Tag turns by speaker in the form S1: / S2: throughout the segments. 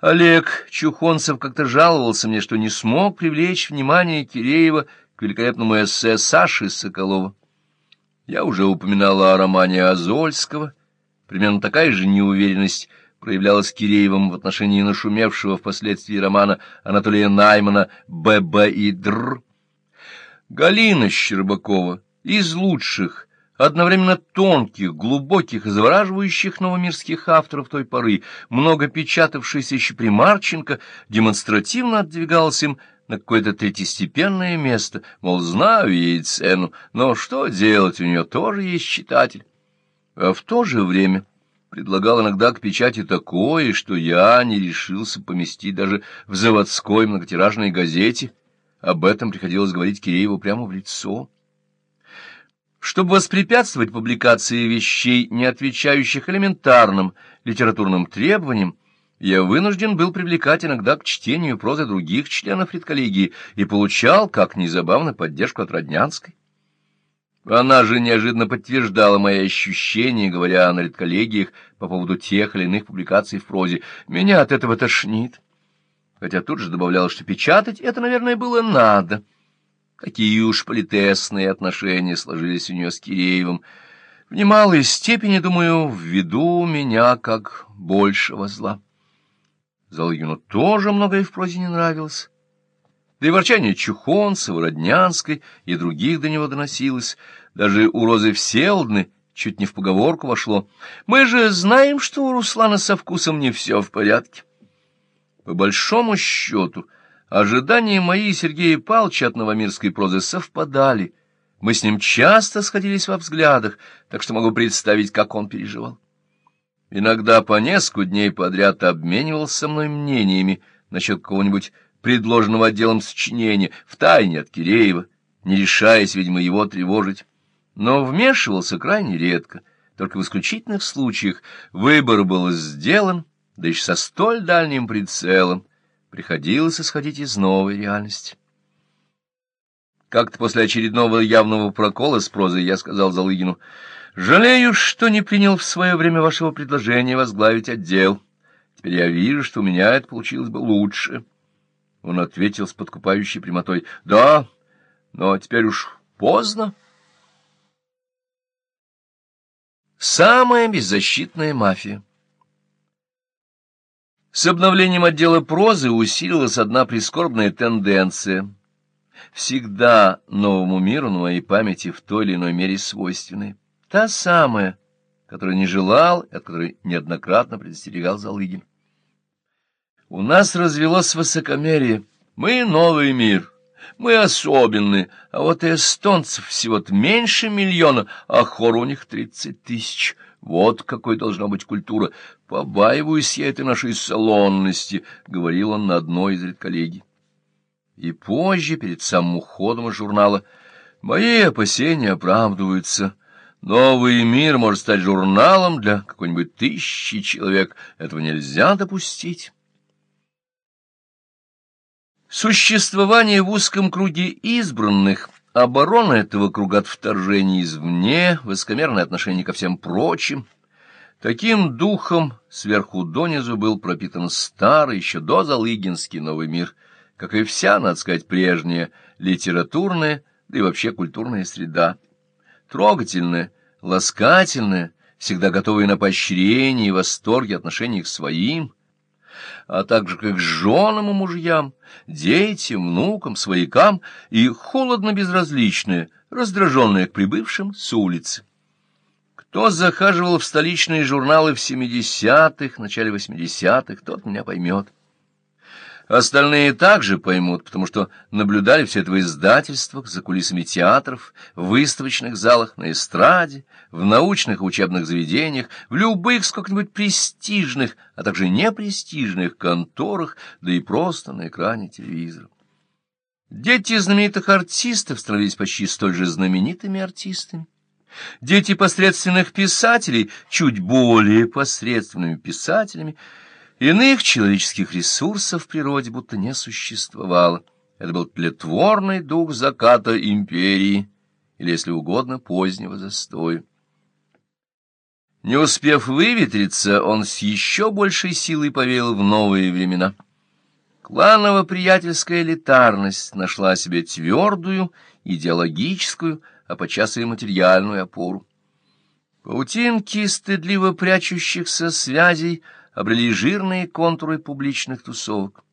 S1: Олег Чухонцев как-то жаловался мне, что не смог привлечь внимание Киреева к великолепному эссе Саши Соколова. Я уже упоминала о романе Азольского. Примерно такая же неуверенность проявлялась Киреевым в отношении нашумевшего впоследствии романа Анатолия Наймана «Б.Б. и Др». Галина Щербакова из лучших одновременно тонких, глубоких и завораживающих новомирских авторов той поры, много печатавшийся еще при Марченко, демонстративно отдвигалась им на какое-то третьестепенное место, мол, знаю ей цену, но что делать, у нее тоже есть читатель. А в то же время предлагал иногда к печати такое, что я не решился поместить даже в заводской многотиражной газете. Об этом приходилось говорить Кирееву прямо в лицо. Чтобы воспрепятствовать публикации вещей, не отвечающих элементарным литературным требованиям, я вынужден был привлекать иногда к чтению прозы других членов редколлегии и получал, как незабавно, поддержку от Роднянской. Она же неожиданно подтверждала мои ощущения, говоря на редколлегиях по поводу тех или иных публикаций в прозе. Меня от этого тошнит. Хотя тут же добавляла, что печатать это, наверное, было надо. Какие уж политесные отношения сложились у нее с Киреевым. В немалой степени, думаю, ввиду меня как большего зла. Залыгину тоже многое в прозе не нравилось. Да и ворчание Чухонцева, Роднянской и других до него доносилось. Даже у Розы Всеволодны чуть не в поговорку вошло. Мы же знаем, что у Руслана со вкусом не все в порядке. По большому счету... Ожидания мои и Сергея Павловича от новомирской прозы совпадали. Мы с ним часто сходились во взглядах, так что могу представить, как он переживал. Иногда по несколько дней подряд обменивался со мной мнениями насчет какого-нибудь предложенного отделом сочинения, втайне от Киреева, не решаясь, видимо, его тревожить. Но вмешивался крайне редко, только в исключительных случаях выбор был сделан, да еще со столь дальним прицелом, приходилось исходить из новой реальности. Как-то после очередного явного прокола с прозой я сказал Залыгину, «Жалею, что не принял в свое время вашего предложения возглавить отдел. Теперь я вижу, что у меня это получилось бы лучше». Он ответил с подкупающей прямотой, «Да, но теперь уж поздно». Самая беззащитная мафия с обновлением отдела прозы усилилась одна прискорбная тенденция. Всегда новому миру на моей памяти в той или иной мере свойственной. Та самая, которую не желал, от которой неоднократно предостерегал Залыгин. У нас развелось высокомерие. Мы новый мир, мы особенные, а вот и эстонцев всего-то меньше миллиона, а хор у них тридцать тысяч — вот какой должна быть культура. Побаиваюсь я этой нашей салонности, — говорил он на одной из редколлегий. И позже, перед самым уходом из журнала, мои опасения оправдываются. Новый мир может стать журналом для какой-нибудь тысячи человек. Этого нельзя допустить. Существование в узком круге избранных — Оборона этого круга от вторжений извне, высокомерное отношение ко всем прочим. Таким духом сверху донизу был пропитан старый, еще до Залыгинский новый мир, как и вся, надо сказать, прежняя литературная, да и вообще культурная среда. Трогательная, ласкательная, всегда готовая на поощрение и восторги отношений к своим — а также к женам и мужьям, детям, внукам, своякам и холодно безразличные, раздраженные к прибывшим с улицы. Кто захаживал в столичные журналы в семидесятых, начале восьмидесятых, тот меня поймет. Остальные также поймут, потому что наблюдали все это в издательствах, за кулисами театров, в выставочных залах, на эстраде, в научных учебных заведениях, в любых сколько-нибудь престижных, а также непрестижных конторах, да и просто на экране телевизора. Дети знаменитых артистов становились почти столь же знаменитыми артистами. Дети посредственных писателей чуть более посредственными писателями — Иных человеческих ресурсов в природе будто не существовало. Это был тлетворный дух заката империи, или, если угодно, позднего застоя. Не успев выветриться, он с еще большей силой повеял в новые времена. Кланово-приятельская элитарность нашла себе твердую, идеологическую, а подчас и материальную опору. Паутинки стыдливо прячущихся связей обрели жирные контуры публичных тусовок.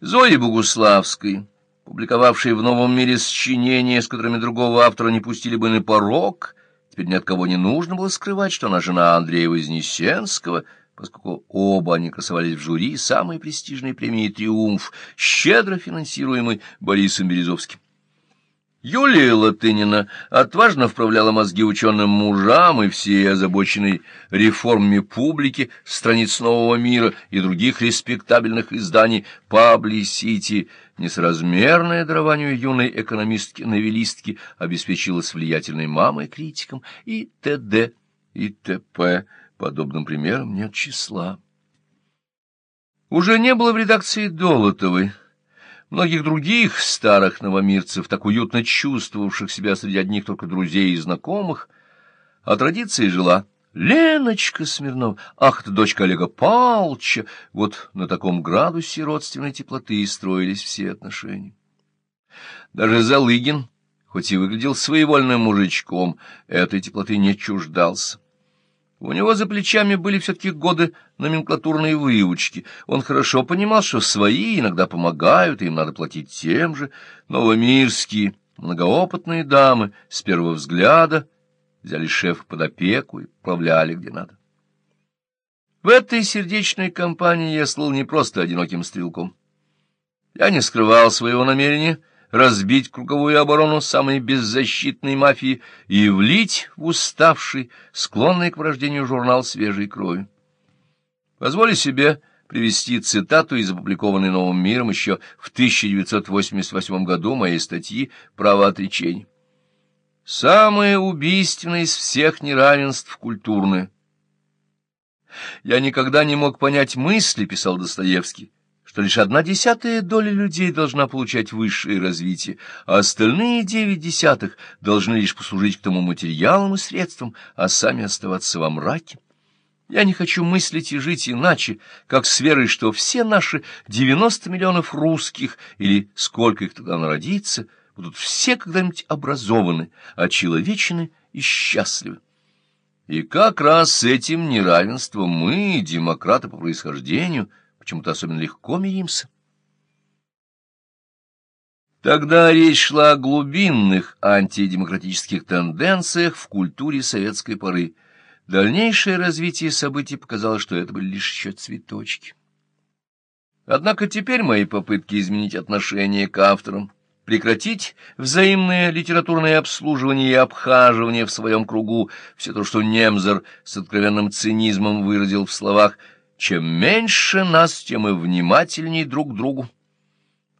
S1: Зои Богуславской, публиковавшей в «Новом мире» сочинения, с которыми другого автора не пустили бы на порог, теперь ни от кого не нужно было скрывать, что она жена Андрея Вознесенского, поскольку оба они красовались в жюри самой престижной премии «Триумф», щедро финансируемой Борисом Березовским. Юлия Латынина отважно вправляла мозги ученым мужам и всей озабоченной реформами публики, страниц «Нового мира» и других респектабельных изданий «Пабли-Сити», несоразмерное дарованию юной экономистки-новелистки обеспечилась влиятельной мамой критикам и т.д. и т.п. Подобным примером нет числа. Уже не было в редакции Долотовой, многих других старых новомирцев, так уютно чувствовавших себя среди одних только друзей и знакомых, а традиции жила Леночка Смирнова, ах, ты дочка Олега Палча, вот на таком градусе родственной теплоты и строились все отношения. Даже Залыгин, хоть и выглядел своевольным мужичком, этой теплоты не чуждался. У него за плечами были все-таки годы номенклатурной выучки. Он хорошо понимал, что свои иногда помогают, и им надо платить тем же. Новомирские, многоопытные дамы с первого взгляда взяли шефа под опеку и управляли где надо. В этой сердечной компании я слыл не просто одиноким стрелком. Я не скрывал своего намерения — разбить круговую оборону самой беззащитной мафии и влить в уставший, склонный к врождению журнал свежей крови. Позволю себе привести цитату из опубликованной «Новым миром» еще в 1988 году моей статьи «Право отречения». «Самое убийственное из всех неравенств культурное». «Я никогда не мог понять мысли», — писал Достоевский, что лишь одна десятая доля людей должна получать высшее развитие, а остальные девять десятых должны лишь послужить к тому материалам и средствам, а сами оставаться во мраке. Я не хочу мыслить и жить иначе, как с верой, что все наши девяносто миллионов русских, или сколько их тогда народится, будут все когда-нибудь образованы, очеловечены и счастливы. И как раз с этим неравенством мы, демократы по происхождению, — почему-то особенно легко миримся. Тогда речь шла о глубинных антидемократических тенденциях в культуре советской поры. Дальнейшее развитие событий показало, что это были лишь еще цветочки. Однако теперь мои попытки изменить отношение к авторам, прекратить взаимное литературное обслуживание и обхаживание в своем кругу, все то, что Немзер с откровенным цинизмом выразил в словах чем меньше нас, тем и внимательней друг к другу.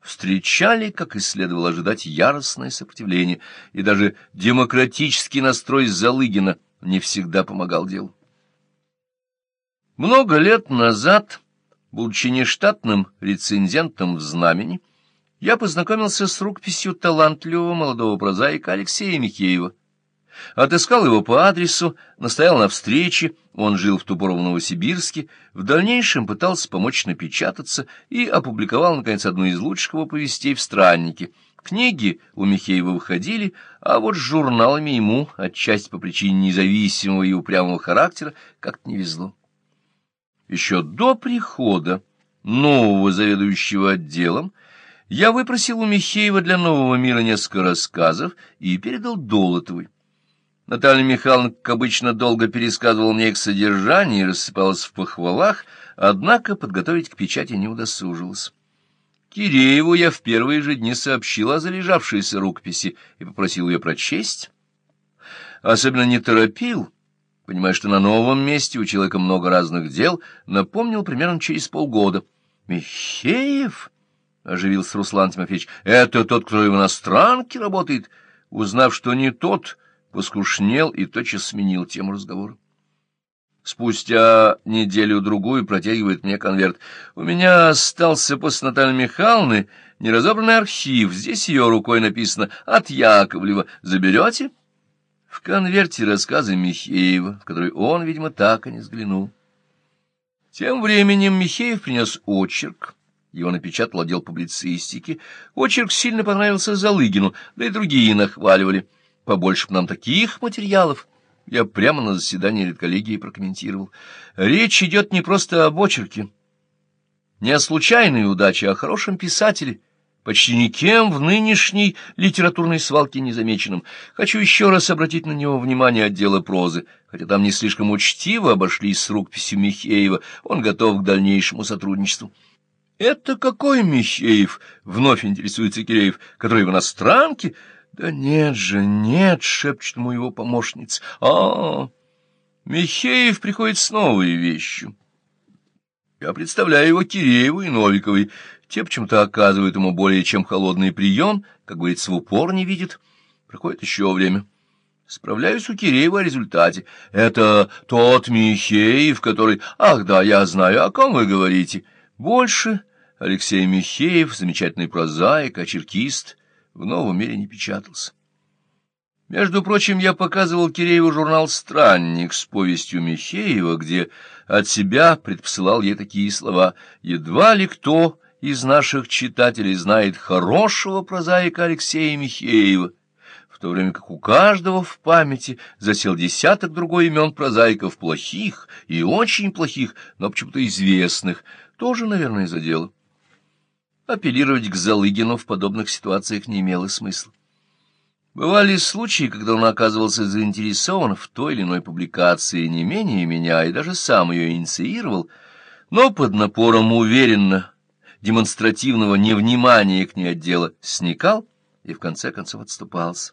S1: Встречали, как и следовало ожидать, яростное сопротивление, и даже демократический настрой Залыгина не всегда помогал делу. Много лет назад, будучи нештатным рецензентом в «Знамени», я познакомился с рукописью талантливого молодого прозаика Алексея Михеева, Отыскал его по адресу, настоял на встрече, он жил в ту в Новосибирске, в дальнейшем пытался помочь напечататься и опубликовал, наконец, одну из лучших его повестей в «Страннике». Книги у Михеева выходили, а вот с журналами ему, отчасти по причине независимого и упрямого характера, как-то не везло. Еще до прихода нового заведующего отделом я выпросил у Михеева для «Нового мира» несколько рассказов и передал Долотовой. Наталья Михайловна, как обычно, долго пересказывала мне их содержание и рассыпалась в похвалах, однако подготовить к печати не удосужилась. Кирееву я в первые же дни сообщил о залежавшейся рукописи и попросил ее прочесть. Особенно не торопил, понимая, что на новом месте у человека много разных дел, напомнил примерно через полгода. «Михеев?» — оживился Руслан Тимофеевич. «Это тот, кто в иностранке работает?» Узнав, что не тот поскушнел и тотчас сменил тему разговора. Спустя неделю-другую протягивает мне конверт. У меня остался после Натальи Михайловны неразобранный архив. Здесь ее рукой написано «От Яковлева». Заберете? В конверте рассказы Михеева, в который он, видимо, так и не взглянул. Тем временем Михеев принес очерк, его напечатал отдел публицистики. Очерк сильно понравился Залыгину, да и другие нахваливали. Побольше бы нам таких материалов. Я прямо на заседании редколлегии прокомментировал. Речь идет не просто об очерке, не о случайной удаче, а о хорошем писателе, почти никем в нынешней литературной свалке незамеченном. Хочу еще раз обратить на него внимание отдела прозы, хотя там не слишком учтиво обошлись с рукописью Михеева, он готов к дальнейшему сотрудничеству. — Это какой Михеев? — вновь интересуется Киреев. — Который в иностранке? — Да нет же, нет, — шепчет ему его помощница. — А, Михеев приходит с новой вещью. Я представляю его Кирееву и Новиковой. Те почему-то оказывают ему более чем холодный прием, как говорится, в упор не видит. Проходит еще время. Справляюсь у Киреева о результате. Это тот Михеев, который... Ах, да, я знаю, о ком вы говорите. Больше Алексей Михеев, замечательный прозаик, очеркист, в новом мире не печатался. Между прочим, я показывал Кирееву журнал «Странник» с повестью Михеева, где от себя предпосылал ей такие слова «Едва ли кто из наших читателей знает хорошего прозаика Алексея Михеева», в то время как у каждого в памяти засел десяток другой имен прозаиков плохих и очень плохих, но почему-то известных, тоже, наверное, задело. Апеллировать к Залыгину в подобных ситуациях не имело смысла. Бывали случаи, когда он оказывался заинтересован в той или иной публикации не менее меня и даже сам ее инициировал, но под напором уверенно демонстративного невнимания к ней отдела сникал и в конце концов отступался.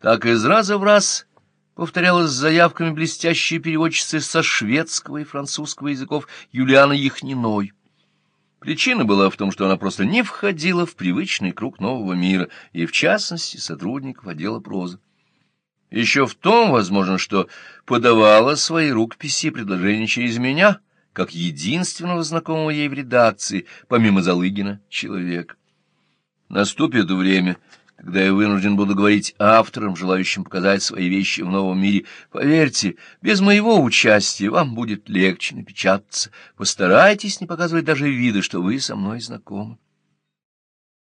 S1: Так из раза в раз повторялась с заявками блестящей переводчицы со шведского и французского языков Юлиана Яхниной. Причина была в том, что она просто не входила в привычный круг нового мира, и, в частности, сотрудников отдела прозы. Еще в том, возможно, что подавала свои рукописи и предложения через меня, как единственного знакомого ей в редакции, помимо Залыгина, человек. Наступит время, когда я вынужден буду говорить авторам, желающим показать свои вещи в новом мире, поверьте, без моего участия вам будет легче напечататься. Постарайтесь не показывать даже вида, что вы со мной знакомы.